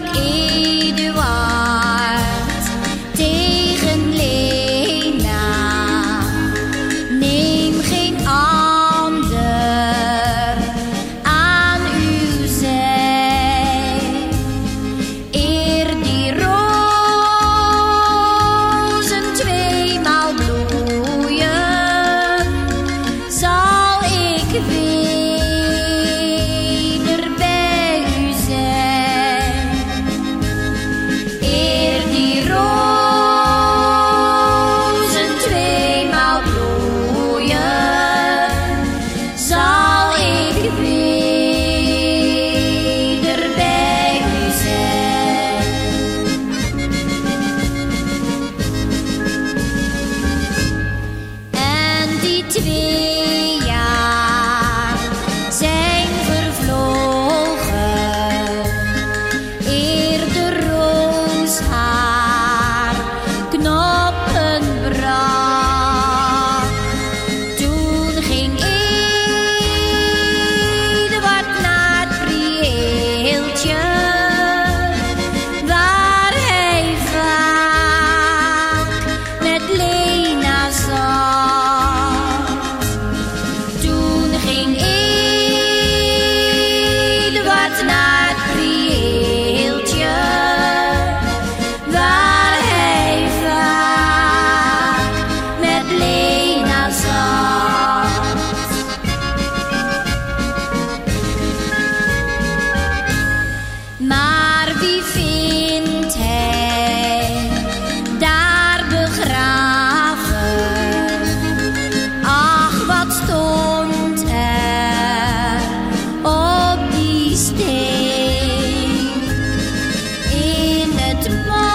rock should Và